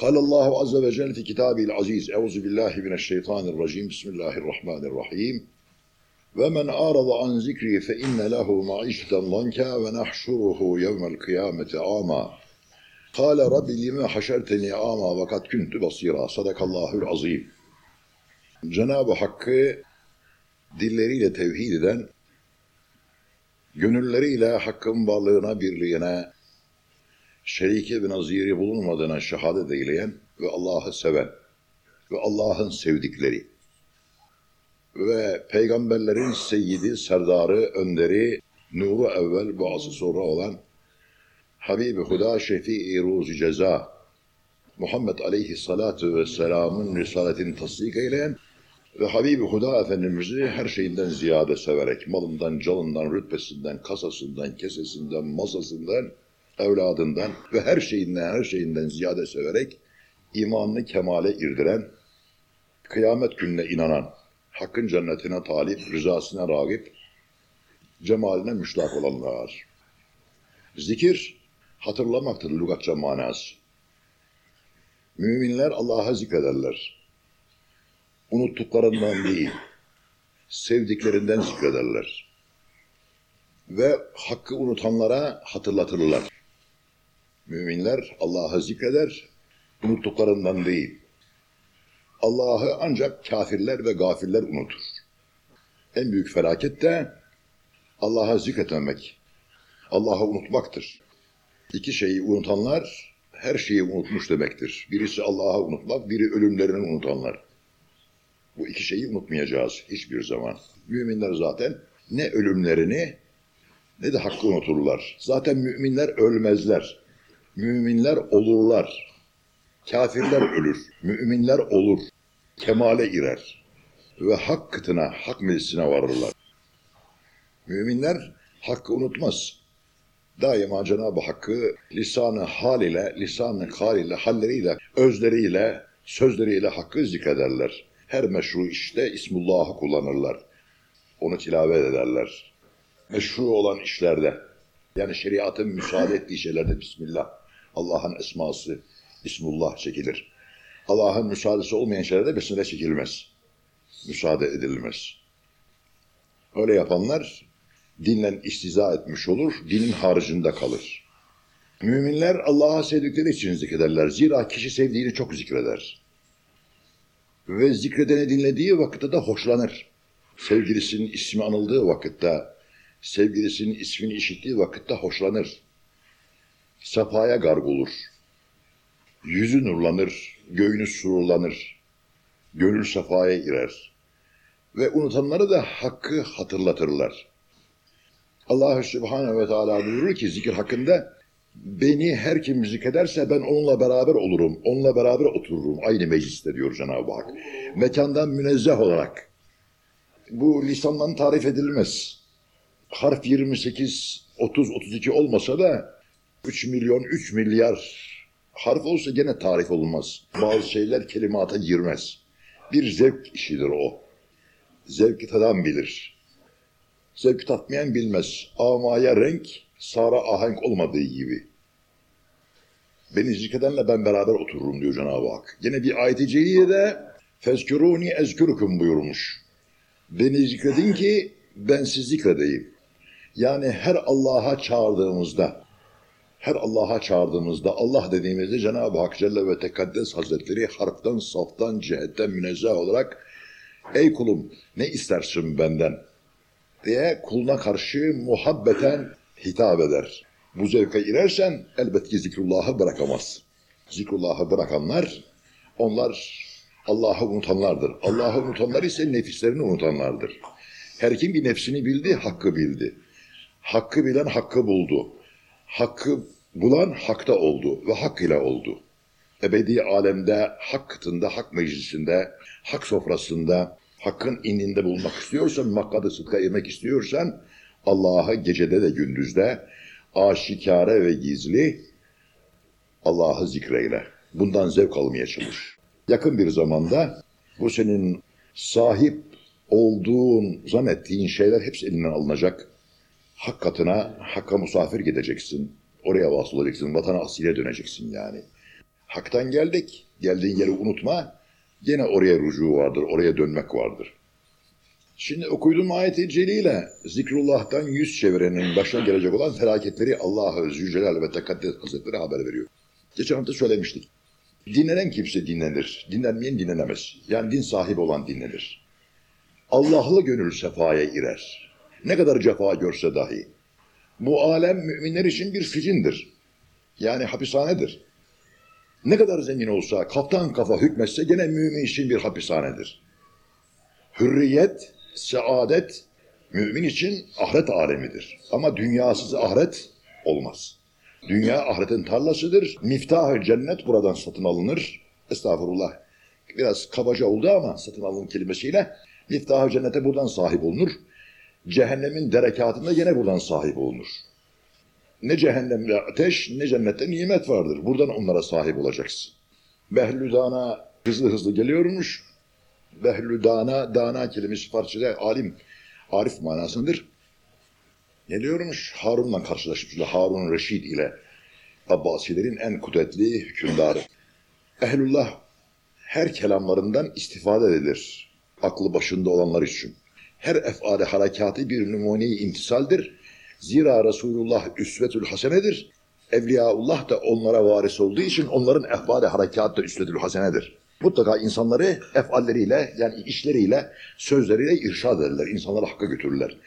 قال الله عز وجل في كتابه العزيز أعوذ بالله من الشيطان الرجيم بسم الله الرحمن الرحيم ومن أعرض عن ذكري فإن له معيشة ضنكا ونحشره يوم القيامة عاما قال رب لما حشرتني عاما وقد كنت بصيرا صدق الله العظيم Cenab-ı Hakk'ı dilleriyle tevhid eden, gönülleriyle Hakk'ın varlığına, birliğine, şeriki ve naziri bulunmadığına şehadet eyleyen ve Allah'ı seven ve Allah'ın sevdikleri ve peygamberlerin seyyidi, serdarı, önderi, nuru evvel, bazı sonra olan Habib-i Huda Şefii Ruzi Ceza Muhammed Aleyhissalatu Vesselam'ın risaletini tasdik eyleyen ve Habib-i Huda Efendimiz'i her şeyinden ziyade severek, malından, canından, rütbesinden, kasasından, kesesinden, masasından, evladından ve her şeyinden, her şeyinden ziyade severek imanını kemale irdiren, kıyamet gününe inanan, hakkın cennetine talip, rızasına rağip, cemaline müştak olanlar. Zikir, hatırlamaktır lügatça manası. Müminler Allah'a zikrederler. Unuttuklarından değil, sevdiklerinden zikrederler. Ve hakkı unutanlara hatırlatırlar. Müminler Allah'ı zikreder, unuttuklarından değil. Allah'ı ancak kafirler ve gafirler unutur. En büyük felaket de Allah'a zikretmemek, Allah'ı unutmaktır. İki şeyi unutanlar her şeyi unutmuş demektir. Birisi Allah'ı unutmak, biri ölümlerini unutanlar. Bu iki şeyi unutmayacağız hiçbir zaman. Müminler zaten ne ölümlerini ne de hakkı unuturlar. Zaten müminler ölmezler. Müminler olurlar. Kafirler ölür. Müminler olur. Kemale irer. Ve hak kıtına, hak meclisine varırlar. Müminler hakkı unutmaz. Daima Cenab-ı Hakk'ı lisanı hal ile, lisanı hal ile, halleriyle, özleriyle, sözleriyle hakkı zikrederler. Her meşru işte İsmullah'ı kullanırlar. Onu tilavet ederler. Meşru olan işlerde, yani şeriatın müsaade ettiği şeylerde Bismillah, Allah'ın esması, İsmullah çekilir. Allah'ın müsaadesi olmayan şeylerde Bismillah çekilmez. Müsaade edilmez. Öyle yapanlar dinle istiza etmiş olur, dinin haricinde kalır. Müminler Allah'a sevdikleri için zikrederler. Zira kişi sevdiğini çok zikreder. Ve zikredeni dinlediği vakitte de hoşlanır. Sevgilisinin ismi anıldığı vakitte, sevgilisinin ismini işittiği vakitte hoşlanır. Safaya garg olur. Yüzü nurlanır, göğünü sururlanır. Gönül safaya girer. Ve unutanları da hakkı hatırlatırlar. Allah Subhanahu ve Teala buyurur ki zikir hakkında beni her kim zikrederse ben onunla beraber olurum. Onunla beraber otururum. Aynı mecliste diyor Cenab-ı Hak. Mekandan münezzeh olarak. Bu lisandan tarif edilmez. Harf 28, 30, 32 olmasa da 3 milyon, 3 milyar harf olsa gene tarif olmaz. Bazı şeyler kelimata girmez. Bir zevk işidir o. Zevki tadan bilir. Zevk tatmayan bilmez. Amaya renk, sara ahenk olmadığı gibi. Beni zikredenle ben beraber otururum diyor Cenab-ı Hak. Yine bir ayet-i celilede fezkuruni ezkurukum buyurmuş. Beni zikredin ki ben sizi zikredeyim. Yani her Allah'a çağırdığımızda, her Allah'a çağırdığımızda, Allah dediğimizde Cenab-ı Hak Celle ve Tekaddes Hazretleri harpten, saftan, cihetten münezzeh olarak Ey kulum ne istersin benden? diye kuluna karşı muhabbeten hitap eder. Bu zevke girersen elbette ki zikrullahı bırakamaz. Zikrullahı bırakanlar, onlar Allah'ı unutanlardır. Allah'ı unutanlar ise nefislerini unutanlardır. Her kim bir nefsini bildi, hakkı bildi. Hakkı bilen hakkı buldu. Hakkı bulan hakta oldu ve hak ile oldu. Ebedi alemde, hak kıtında, hak meclisinde, hak sofrasında, hakkın ininde bulmak istiyorsan, makkadı sıdka yemek istiyorsan, Allah'ı gecede de gündüzde, aşikare ve gizli Allah'ı zikreyle. Bundan zevk almaya çalış. Yakın bir zamanda bu senin sahip olduğun, zannettiğin şeyler hepsi elinden alınacak. Hak katına, hakka musafir gideceksin. Oraya vasıl olacaksın, vatana asile döneceksin yani. Hak'tan geldik. Geldiğin yeri unutma. Gene oraya rücu vardır, oraya dönmek vardır. Şimdi okuduğum ayet-i celile zikrullah'tan yüz çevirenin başına gelecek olan felaketleri Allah-u Zülcelal ve Tekaddes Hazretleri haber veriyor. Geçen hafta söylemiştik. Dinlenen kimse dinlenir. Dinlenmeyen dinlenemez. Yani din sahibi olan dinlenir. Allah'lı gönül sefaya girer. Ne kadar cefa görse dahi. Bu alem müminler için bir sicindir. Yani hapishanedir. Ne kadar zengin olsa, kaftan kafa hükmetse gene mümin için bir hapishanedir. Hürriyet, saadet mümin için ahiret alemidir. Ama dünyasız ahiret olmaz. Dünya ahiretin tarlasıdır. Miftah cennet buradan satın alınır. Estağfurullah. Biraz kabaca oldu ama satın alın kelimesiyle. Miftah cennete buradan sahip olunur. Cehennemin derekatında yine buradan sahip olunur. Ne cehennemde ateş ne cennette nimet vardır. Buradan onlara sahip olacaksın. Behlüdana hızlı hızlı geliyormuş. Behlüdana, dana kelimesi parçada alim, arif manasındır. Geliyormuş Harun'la karşılaşmış. Harun Reşid ile Abbasilerin en kudretli hükümdarı. Ehlullah her kelamlarından istifade edilir. Aklı başında olanlar için. Her efade harekatı bir numune-i imtisaldir. Zira Resulullah üsvetül hasenedir. Evliyaullah da onlara varis olduğu için onların efade harekatı da üsvetül hasenedir. Mutlaka insanları efalleriyle yani işleriyle, sözleriyle irşad ederler. İnsanları hakka götürürler.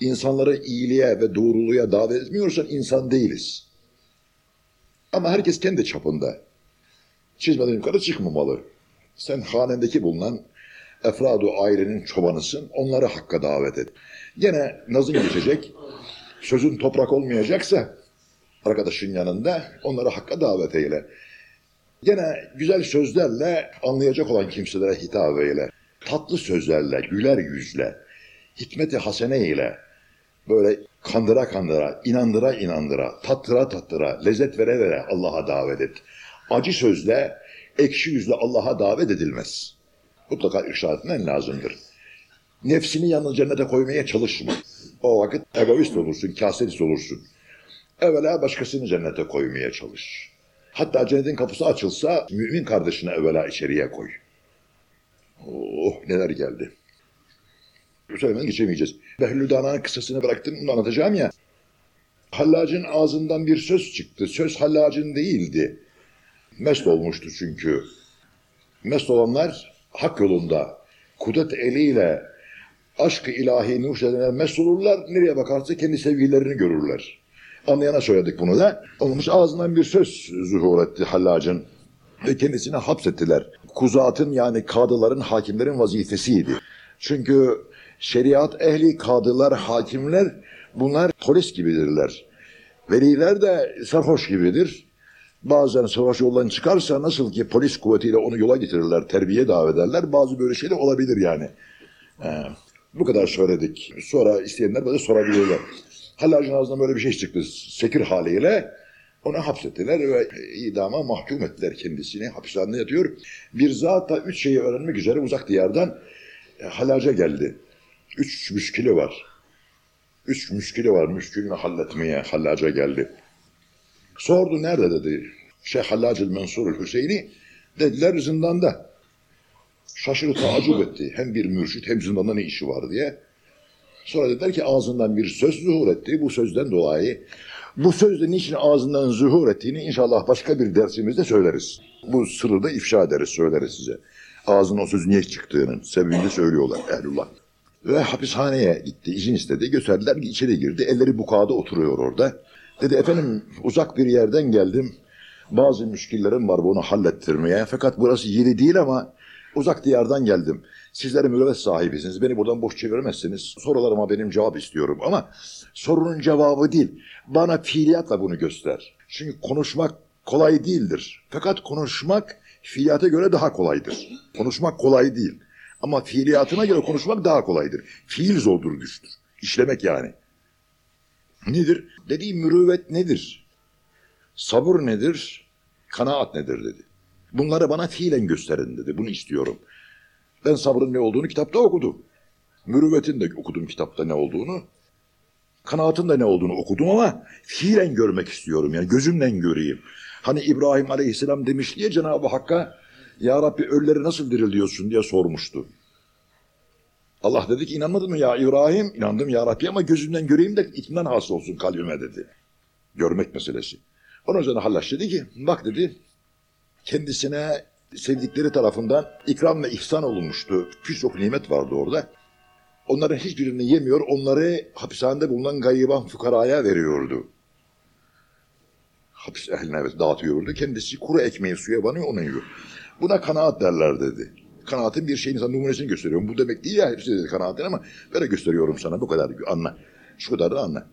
İnsanları iyiliğe ve doğruluğa davet etmiyorsan insan değiliz. Ama herkes kendi çapında. Çizmeden yukarı çıkmamalı. Sen hanendeki bulunan efradu ailenin çobanısın. Onları hakka davet et. Gene nazın geçecek. Sözün toprak olmayacaksa arkadaşın yanında onları hakka davet eyle. Gene güzel sözlerle anlayacak olan kimselere hitap eyle. Tatlı sözlerle, güler yüzle, hikmeti hasene ile böyle kandıra kandıra, inandıra inandıra, tattıra tattıra, lezzet vere vere Allah'a davet et. Acı sözle, ekşi yüzle Allah'a davet edilmez. Mutlaka irşad etmen lazımdır. Nefsini yalnız cennete koymaya çalışma. O vakit egoist olursun, kasetist olursun. Evvela başkasını cennete koymaya çalış. Hatta cennetin kapısı açılsa mümin kardeşine evvela içeriye koy. Oh neler geldi. Söylemeden geçemeyeceğiz. Behlül Dana'nın kısasını bıraktım, bunu anlatacağım ya. Hallacın ağzından bir söz çıktı. Söz hallacın değildi. Mest olmuştu çünkü. Mest olanlar hak yolunda kudret eliyle aşkı ilahi nuş mest olurlar. Nereye bakarsa kendi sevgilerini görürler. Anlayana söyledik bunu da. Olmuş ağzından bir söz zuhur etti hallacın. Ve kendisini hapsettiler. Kuzatın yani kadıların, hakimlerin vazifesiydi. Çünkü şeriat ehli, kadılar, hakimler bunlar polis gibidirler. Veliler de sarhoş gibidir. Bazen savaş yoldan çıkarsa nasıl ki polis kuvvetiyle onu yola getirirler, terbiye davet ederler. Bazı böyle şeyler olabilir yani. Ee, bu kadar söyledik. Sonra isteyenler böyle sorabilirler. Hallacın ağzından böyle bir şey çıktı. Sekir haliyle onu hapsettiler ve idama mahkum ettiler kendisini. Hapishanede yatıyor. Bir zat da üç şeyi öğrenmek üzere uzak diyardan e, halaca geldi. Üç müşkili var. Üç müşkili var. Müşkülünü halletmeye hallaca geldi. Sordu nerede dedi. Şeyh Hallacı Mensurul Hüseyin'i dediler zindanda. Şaşırdı tacip etti. Hem bir mürşit hem zindanda ne işi var diye. Sonra dediler ki ağzından bir söz zuhur etti. Bu sözden dolayı bu sözde niçin ağzından zuhur ettiğini inşallah başka bir dersimizde söyleriz. Bu sırrı da ifşa ederiz, söyleriz size. Ağzının o söz niye çıktığının sebebini söylüyorlar ehlullah. Ve hapishaneye gitti, izin istedi. Gösterdiler ki içeri girdi. Elleri bukada oturuyor orada. Dedi efendim uzak bir yerden geldim. Bazı müşkillerim var bunu hallettirmeye. Fakat burası yeri değil ama uzak diyardan geldim. Sizlere mürüvvet sahibisiniz. Beni buradan boş çeviremezsiniz. Sorularıma benim cevap istiyorum ama sorunun cevabı değil. Bana fiiliyatla bunu göster. Çünkü konuşmak kolay değildir. Fakat konuşmak fiiliyata göre daha kolaydır. Konuşmak kolay değil. Ama fiiliyatına göre konuşmak daha kolaydır. Fiil zordur güçtür. İşlemek yani. Nedir? Dediği mürüvvet nedir? Sabır nedir? Kanaat nedir dedi. Bunları bana fiilen gösterin dedi. Bunu istiyorum. Ben sabrın ne olduğunu kitapta okudum. Mürüvvetin de okudum kitapta ne olduğunu. Kanaatın da ne olduğunu okudum ama fiilen görmek istiyorum. Yani gözümle göreyim. Hani İbrahim Aleyhisselam demiş diye Cenab-ı Hakk'a Ya Rabbi ölüleri nasıl diriliyorsun diye sormuştu. Allah dedi ki inanmadın mı ya İbrahim? İnandım ya Rabbi ama gözümden göreyim de itminan hasıl olsun kalbime dedi. Görmek meselesi. Onun üzerine Hallaç dedi ki bak dedi kendisine sevdikleri tarafından ikram ve ihsan olunmuştu. Birçok nimet vardı orada. Onların hiçbirini yemiyor, onları hapishanede bulunan gayıban fukaraya veriyordu. Hapis ehline dağıtıyordu. Kendisi kuru ekmeği suya banıyor, onu yiyor. Buna kanaat derler dedi. Kanaatin bir şeyin sana numunesini gösteriyorum. Bu demek değil ya hepsi dedi kanaatin ama böyle gösteriyorum sana bu kadar anla. Şu kadar da anla.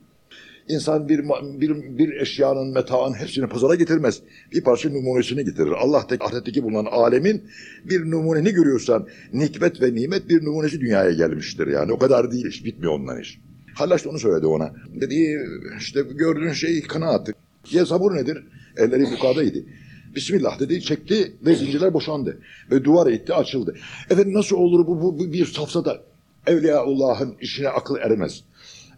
İnsan bir, bir, bir eşyanın, metaın hepsini pazara getirmez. Bir parça numunesini getirir. Allah tek ahiretteki bulunan alemin bir numuneni görüyorsan nikmet ve nimet bir numunesi dünyaya gelmiştir yani. O kadar değil iş. Bitmiyor ondan iş. Hallaç onu söyledi ona. Dedi işte gördüğün şey kanaat. Ya sabır nedir? Elleri bukadaydı. Bismillah dedi, çekti ve zincirler boşandı. Ve duvar etti, açıldı. Efendim nasıl olur bu, bu, bu bir safsada? Evliyaullah'ın işine akıl ermez.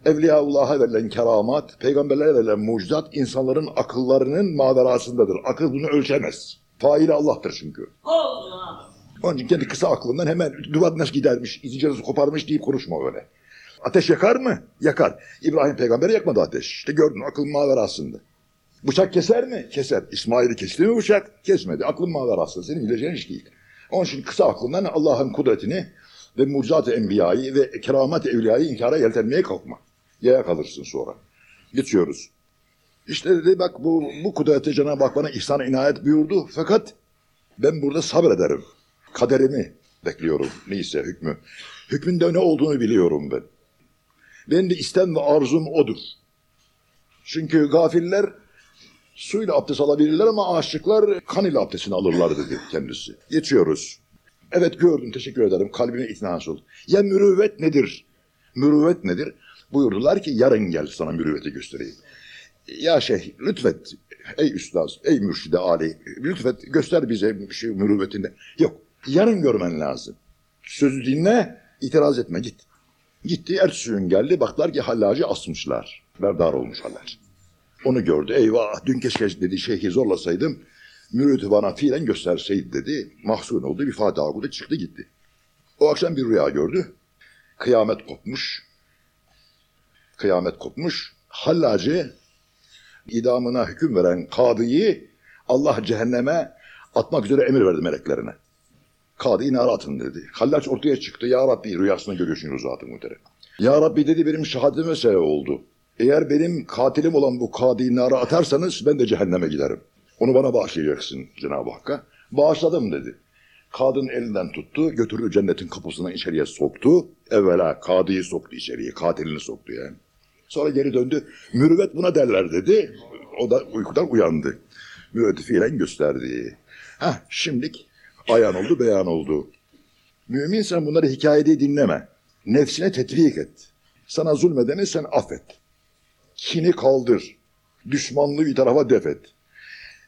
Evliyaullah'a verilen keramat, peygamberlere verilen mucizat insanların akıllarının maverasındadır. Akıl bunu ölçemez. Faili Allah'tır çünkü. Allah. Onun için kendi kısa aklından hemen duvar nasıl gidermiş, zinciri koparmış deyip konuşma öyle. Ateş yakar mı? Yakar. İbrahim peygamberi yakmadı ateş. İşte gördün aklın maverasında. Bıçak keser mi? Keser. İsmail'i kesti mi bıçak? Kesmedi. Aklın maverasında. Senin bileceğin iş değil. Onun için kısa aklından Allah'ın kudretini ve mucizat-ı enbiyayı ve keramat-ı evliyayı inkara yeltenmeye kalkma. Yaya kalırsın sonra. Geçiyoruz. İşte dedi bak bu, bu kudreti Cenab-ı Hak bana ihsan inayet buyurdu. Fakat ben burada sabrederim. Kaderimi bekliyorum. Neyse hükmü. Hükmünde ne olduğunu biliyorum ben. Benim de istem ve arzum odur. Çünkü gafiller suyla abdest alabilirler ama aşıklar kan ile abdestini alırlar dedi kendisi. Geçiyoruz. Evet gördüm teşekkür ederim kalbime ikna oldu. Ya mürüvvet nedir? Mürüvvet nedir? Buyurdular ki yarın gel sana mürüvveti göstereyim. Ya şey lütfet ey üstad ey mürşide Ali lütfet göster bize şu mürüvvetini. Yok yarın görmen lazım. Sözü dinle itiraz etme git. Gitti ertesi gün geldi baklar ki hallacı asmışlar. Berdar olmuş hallacı. Onu gördü. Eyvah dün keşke dedi şeyhi zorlasaydım. Mürüvveti bana fiilen gösterseydi dedi. Mahzun oldu bir Fatiha okudu çıktı gitti. O akşam bir rüya gördü. Kıyamet kopmuş. Kıyamet kopmuş. Hallacı idamına hüküm veren kadıyı Allah cehenneme atmak üzere emir verdi meleklerine. Kadıyı nara atın dedi. Hallaç ortaya çıktı. Ya Rabbi rüyasında görüyorsunuz zaten muhterem. Ya Rabbi dedi benim şehadetime sebep oldu. Eğer benim katilim olan bu kadıyı nara atarsanız ben de cehenneme giderim. Onu bana bağışlayacaksın Cenab-ı Hakk'a. Bağışladım dedi. Kadın elinden tuttu, götürdü cennetin kapısına içeriye soktu. Evvela kadıyı soktu içeriye, katilini soktu yani. Sonra geri döndü. Mürüvvet buna derler dedi. O da uykudan uyandı. Mürüvveti fiilen gösterdi. Heh, şimdilik ayan oldu, beyan oldu. Mümin sen bunları hikayede dinleme. Nefsine tetvik et. Sana zulmedeni sen affet. Kini kaldır. Düşmanlığı bir tarafa def et.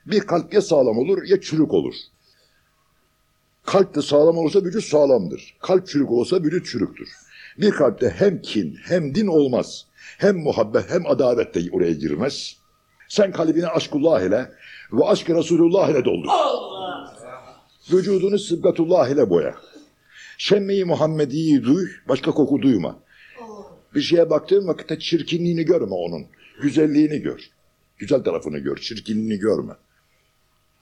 Bir kalp ya sağlam olur ya çürük olur. Kalp de sağlam olursa vücut sağlamdır. Kalp çürük olursa vücut çürüktür. Bir kalpte hem kin hem din olmaz. Hem muhabbet hem adalet de oraya girmez. Sen kalbini aşkullah ile ve aşk Resulullah ile doldur. Allah. Vücudunu sıbgatullah ile boya. Şemme-i Muhammedi'yi duy, başka koku duyma. Bir şeye baktığın vakitte çirkinliğini görme onun. Güzelliğini gör. Güzel tarafını gör, çirkinliğini görme.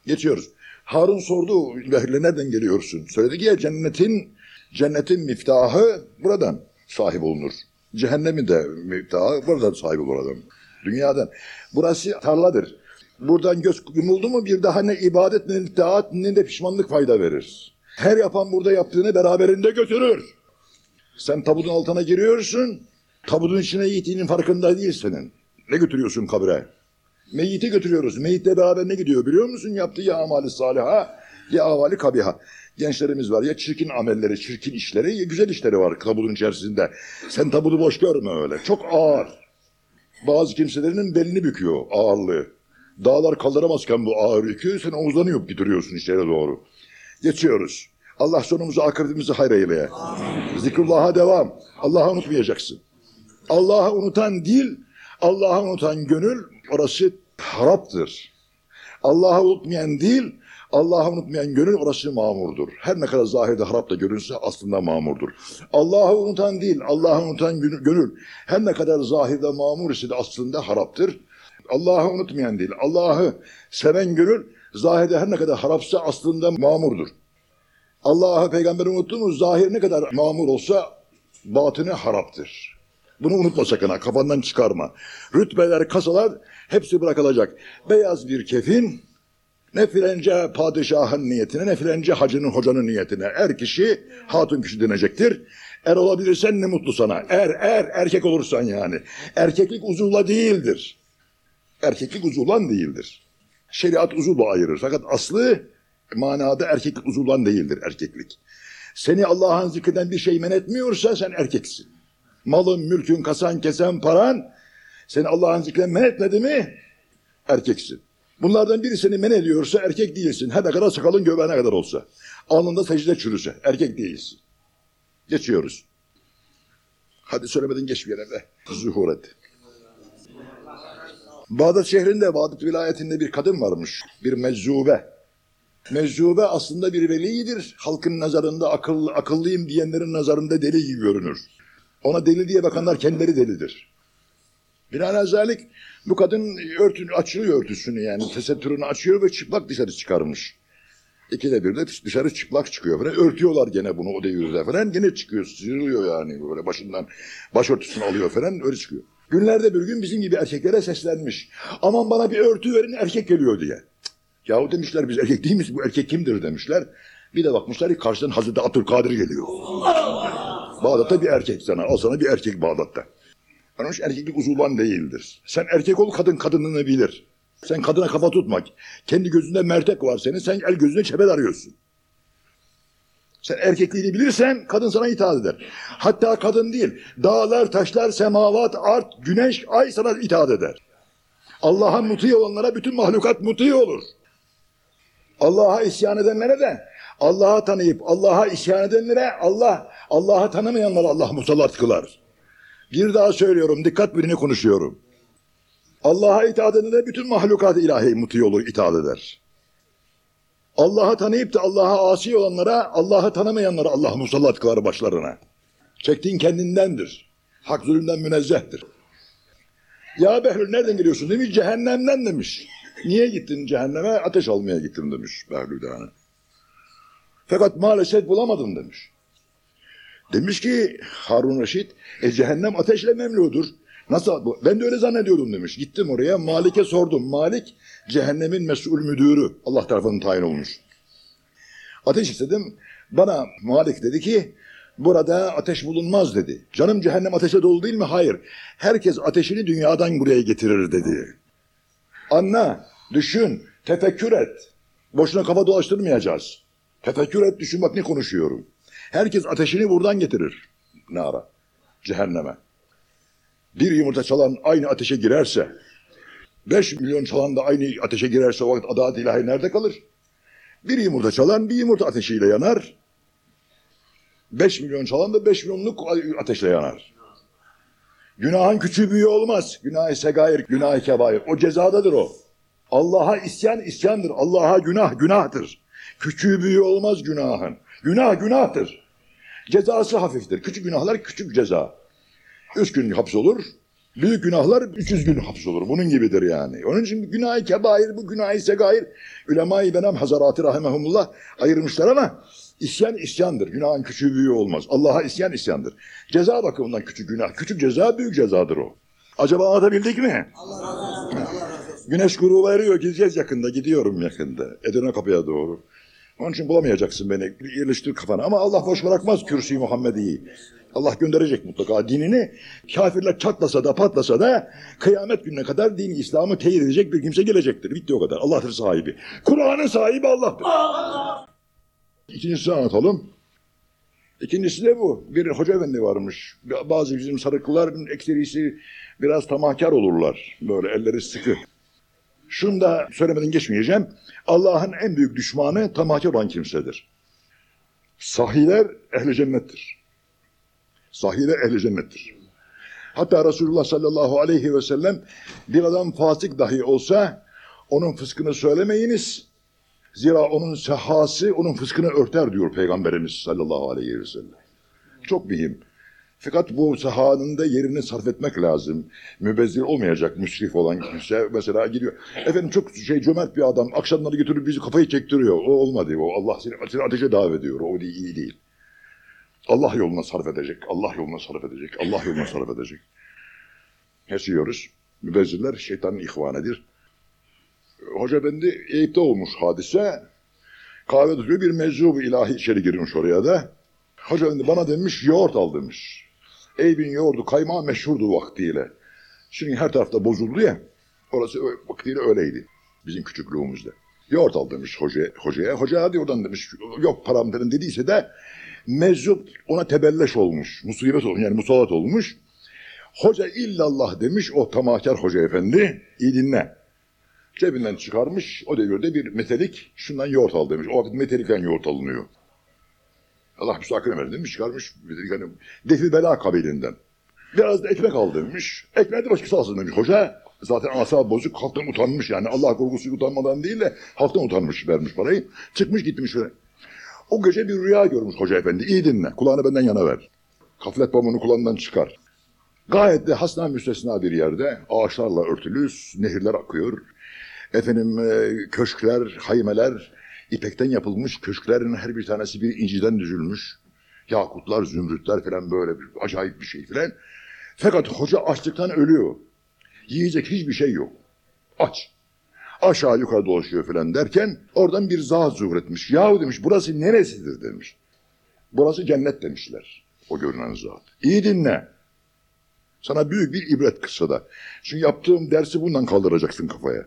Geçiyoruz. Harun sordu, Behl'e nereden geliyorsun? Söyledi ki ya cennetin, cennetin miftahı buradan sahip olunur. Cehennemin de miftahı buradan sahip olur adam. Dünyadan. Burası tarladır. Buradan göz yumuldu mu bir daha ne ibadet ne itaat ne de pişmanlık fayda verir. Her yapan burada yaptığını beraberinde götürür. Sen tabutun altına giriyorsun, tabutun içine yitiğinin farkında değil senin. Ne götürüyorsun kabire? Meyyiti götürüyoruz. Meyitle beraber ne gidiyor biliyor musun? Yaptığı ya amali saliha ya amali kabiha. Gençlerimiz var ya çirkin amelleri, çirkin işleri ya güzel işleri var tabutun içerisinde. Sen tabutu boş görme öyle. Çok ağır. Bazı kimselerinin belini büküyor ağırlığı. Dağlar kaldıramazken bu ağır yükü sen omuzlanıyor bitiriyorsun içeri doğru. Geçiyoruz. Allah sonumuzu akıbetimizi hayır eyleye. Zikrullah'a devam. Allah'ı unutmayacaksın. Allah'ı unutan dil, Allah'ı unutan gönül orası haraptır. Allah'ı unutmayan değil, Allah'ı unutmayan gönül orası mamurdur. Her ne kadar zahirde harap da görünse aslında mamurdur. Allah'ı unutan değil, Allah'ı unutan gönül, her ne kadar zahirde mamur ise de aslında haraptır. Allah'ı unutmayan değil, Allah'ı seven gönül zahirde her ne kadar harapsa aslında mamurdur. Allah'ı peygamberi unuttuğumuz zahir ne kadar mamur olsa batını haraptır. Bunu unutma sakın ha kafandan çıkarma. Rütbeler, kasalar hepsi bırakılacak. Beyaz bir kefin ne filence padişahın niyetine ne filence hacının hocanın niyetine. Er kişi hatun kişi denecektir. Er olabilirsen ne mutlu sana. Er er erkek olursan yani. Erkeklik uzuvla değildir. Erkeklik uzuvlan değildir. Şeriat uzuvla ayırır. Fakat aslı manada erkeklik uzuvlan değildir erkeklik. Seni Allah'ın zikreden bir şey men etmiyorsa sen erkeksin. Malın, mülkün, kasan, kesen, paran seni Allah'ın zikreden men etmedi mi erkeksin. Bunlardan biri seni men ediyorsa erkek değilsin. Her ne kadar sakalın göbeğine kadar olsa. Alnında secde çürüse erkek değilsin. Geçiyoruz. Hadi söylemedin geç bir yere de. Zuhur et. Bağdat şehrinde, Bağdat vilayetinde bir kadın varmış. Bir meczube. Meczube aslında bir velidir. Halkın nazarında akıllı, akıllıyım diyenlerin nazarında deli gibi görünür. Ona deli diye bakanlar kendileri delidir. Binaenaleyh bu kadın örtünü açıyor örtüsünü yani tesettürünü açıyor ve çıplak dışarı çıkarmış. İkide bir de dışarı çıplak çıkıyor falan. Örtüyorlar gene bunu o devirde falan. Gene çıkıyor, sıyrılıyor yani böyle başından başörtüsünü alıyor falan öyle çıkıyor. Günlerde bir gün bizim gibi erkeklere seslenmiş. Aman bana bir örtü verin erkek geliyor diye. Yahu demişler biz erkek değil miyiz bu erkek kimdir demişler. Bir de bakmışlar ki karşıdan Hazreti Abdülkadir geliyor. Bağdat'ta bir erkek sana. Al sana bir erkek Bağdat'ta. Onun için erkeklik uzuvlan değildir. Sen erkek ol kadın kadınını bilir. Sen kadına kafa tutmak. Kendi gözünde mertek var senin. Sen el gözünde çepel arıyorsun. Sen erkekliğini bilirsen kadın sana itaat eder. Hatta kadın değil. Dağlar, taşlar, semavat, art, güneş, ay sana itaat eder. Allah'a muti olanlara bütün mahlukat muti olur. Allah'a isyan edenlere de Allah'a tanıyıp Allah'a isyan edenlere Allah Allah'a tanımayanlara Allah musallat kılar. Bir daha söylüyorum dikkat birini konuşuyorum. Allah'a itaat edene bütün mahlukat ilahi muti olur itaat eder. Allah'ı tanıyıp da Allah'a asi olanlara Allah'ı tanımayanlara Allah musallat kılar başlarına. Çektiğin kendindendir. Hak zulümden münezzehtir. Ya Behlül nereden geliyorsun demiş cehennemden demiş. Niye gittin cehenneme? Ateş almaya gittim demiş Behlül yani. Fakat maalesef bulamadım demiş. Demiş ki Harun Reşit, e cehennem ateşle memludur. Nasıl? bu? Ben de öyle zannediyordum demiş. Gittim oraya Malik'e sordum. Malik cehennemin mesul müdürü. Allah tarafından tayin olmuş. Ateş istedim. Bana Malik dedi ki burada ateş bulunmaz dedi. Canım cehennem ateşle dolu değil mi? Hayır. Herkes ateşini dünyadan buraya getirir dedi. Anla, düşün, tefekkür et. Boşuna kafa dolaştırmayacağız. Tefekkür et, düşün bak ne konuşuyorum. Herkes ateşini buradan getirir. Nara, cehenneme. Bir yumurta çalan aynı ateşe girerse, beş milyon çalan da aynı ateşe girerse o vakit adalet ilahi nerede kalır? Bir yumurta çalan bir yumurta ateşiyle yanar. Beş milyon çalan da beş milyonluk ateşle yanar. Günahın küçüğü büyüğü olmaz. Günah-ı segair, günah-ı kebair. O cezadadır o. Allah'a isyan isyandır. Allah'a günah günahtır. Küçüğü büyüğü olmaz günahın. Günah günahtır. Cezası hafiftir. Küçük günahlar küçük ceza. Üç gün hapis olur. Büyük günahlar 300 gün hapis olur. Bunun gibidir yani. Onun için günah-ı kebair, bu günah-ı segair. Ulema-i Benam Hazarati Rahimahumullah ayırmışlar ama isyan isyandır. Günahın küçüğü büyüğü olmaz. Allah'a isyan isyandır. Ceza bakımından küçük günah. Küçük ceza büyük cezadır o. Acaba anlatabildik mi? Güneş grubu eriyor. Gideceğiz yakında. Gidiyorum yakında. Edirne kapıya doğru. Onun için bulamayacaksın beni. Yerleştir kafana. Ama Allah boş bırakmaz kürsüyü Muhammedi'yi. Allah gönderecek mutlaka dinini. Kafirler çatlasa da patlasa da kıyamet gününe kadar din İslam'ı teyit edecek bir kimse gelecektir. Bitti o kadar. Allah'tır sahibi. Kur'an'ın sahibi Allah'tır. İkincisini anlatalım. İkincisi de bu. Bir hoca efendi varmış. Bazı bizim sarıklıların ekserisi biraz tamahkar olurlar. Böyle elleri sıkı. Şunu da söylemeden geçmeyeceğim. Allah'ın en büyük düşmanı tamahkar olan kimsedir. Sahiler ehli cennettir. Sahiler ehli cennettir. Hatta Resulullah sallallahu aleyhi ve sellem bir adam fasık dahi olsa Onun fıskını söylemeyiniz. Zira onun sehası onun fıskını örter diyor Peygamberimiz sallallahu aleyhi ve sellem. Çok mühim. Fakat bu sahanın da yerini sarf etmek lazım. Mübezzir olmayacak müsrif olan kimse mesela gidiyor. Efendim çok şey cömert bir adam akşamları götürüp bizi kafayı çektiriyor. O olmadı. O Allah seni, seni ateşe davet ediyor. O değil, iyi değil. Allah yoluna sarf edecek. Allah yoluna sarf edecek. Allah yoluna sarf edecek. Kesiyoruz. Mübezzirler şeytanın ihvanıdır. Hoca Efendi Eyüp'te olmuş hadise. Kahve tutuyor bir meczubu ilahi içeri girmiş oraya da. Hoca Efendi bana demiş yoğurt al demiş. Eyüp'ün yoğurdu kaymağı meşhurdu vaktiyle. Şimdi her tarafta bozuldu ya. Orası vaktiyle öyleydi. Bizim küçüklüğümüzde. Yoğurt al demiş hoca, hocaya. Hoca hadi oradan demiş. Yok param falan dediyse de meczup ona tebelleş olmuş. Musibet olmuş yani musallat olmuş. Hoca illallah demiş o tamahkar hoca efendi. İyi dinle. Cebinden çıkarmış o devirde bir metelik şundan yoğurt al demiş. O metelikten yoğurt alınıyor. Allah müstakil verdi demiş çıkarmış hani defi bela kabilinden. Biraz da ekmek al demiş. Ekmeği de başkası alsın demiş. Hoca zaten asabı bozuk halktan utanmış yani. Allah korkusu utanmadan değil de halktan utanmış vermiş parayı. Çıkmış gitmiş şöyle. O gece bir rüya görmüş hoca efendi. İyi dinle. Kulağını benden yana ver. Kaflet pamuğunu kulağından çıkar. Gayet de hasna müstesna bir yerde ağaçlarla örtülü nehirler akıyor. Efendim e, köşkler, haymeler, ipekten yapılmış köşklerin her bir tanesi bir inciden düzülmüş. Yakutlar, zümrütler falan böyle bir acayip bir şey falan. Fakat hoca açlıktan ölüyor. Yiyecek hiçbir şey yok. Aç. Aşağı yukarı dolaşıyor falan derken oradan bir zat zuhur etmiş. Yahu demiş burası neresidir demiş. Burası cennet demişler. O görünen zat. İyi dinle. Sana büyük bir ibret kıssada. Çünkü yaptığım dersi bundan kaldıracaksın kafaya.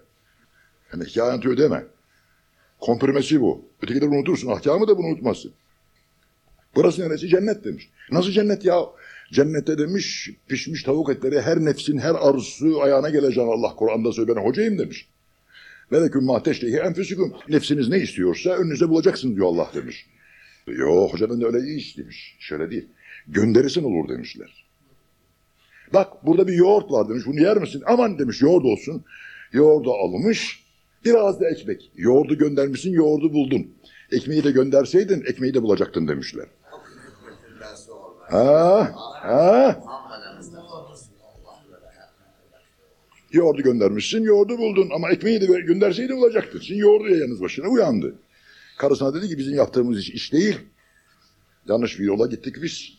Yani hikaye anlatıyor deme. Komprimesi bu. Ötekileri unutursun. Ahkamı da bunu unutmazsın. Burası neresi? Cennet demiş. Nasıl cennet ya? Cennette demiş pişmiş tavuk etleri her nefsin her arzusu ayağına geleceğini Allah Kur'an'da söylüyor. Ben hocayım demiş. Meleküm ma teştehi enfüsüküm. Nefsiniz ne istiyorsa önünüze bulacaksın diyor Allah demiş. Yo hoca ben de öyle iyi istemiş. Şöyle değil. Gönderisin olur demişler. Bak burada bir yoğurt var demiş. Bunu yer misin? Aman demiş yoğurt olsun. Yoğurdu almış. Biraz da ekmek. Yoğurdu göndermişsin yoğurdu buldun. Ekmeği de gönderseydin ekmeği de bulacaktın demişler. Ha, ha. Yoğurdu göndermişsin, yoğurdu buldun ama ekmeği de gö- gönderseydin bulacaktın. Şimdi yoğurdu ya yalnız başına uyandı. Karısına dedi ki bizim yaptığımız iş, iş değil. Yanlış bir yola gittik biz.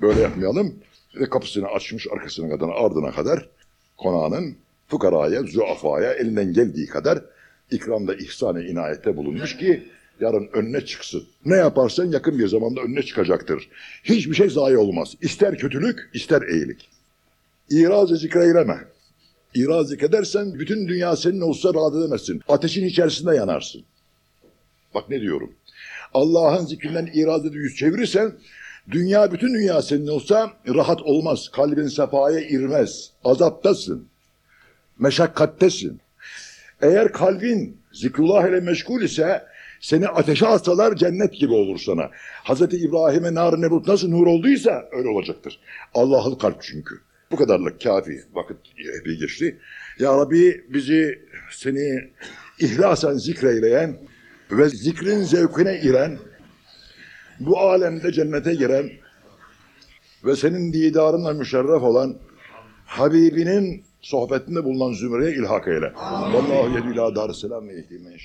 Böyle yapmayalım. Ve kapısını açmış arkasına kadar ardına kadar konağının fukaraya, zuafaya elinden geldiği kadar ikramda ihsan-ı inayette bulunmuş ki yarın önüne çıksın. Ne yaparsan yakın bir zamanda önüne çıkacaktır. Hiçbir şey zayi olmaz. İster kötülük, ister iyilik. İraz-ı zikreyleme. İraz edersen bütün dünya senin olsa rahat edemezsin. Ateşin içerisinde yanarsın. Bak ne diyorum. Allah'ın zikrinden iraz edip yüz çevirirsen dünya bütün dünya senin olsa rahat olmaz. Kalbin sefaya irmez. Azaptasın. Meşakkattesin. Eğer kalbin zikrullah ile meşgul ise seni ateşe atsalar cennet gibi olur sana. Hazreti İbrahim'e nar nebut nasıl nur olduysa öyle olacaktır. Allah'ın kalp çünkü. Bu kadarlık kafi. Vakit epey geçti. Ya Rabbi bizi seni ihlasen zikreyleyen ve zikrin zevkine giren, bu alemde cennete giren ve senin didarınla müşerref olan Habibinin sohbetinde bulunan zümreye ilhak eyle. Vallahu yedü ila dar ve yehdi men.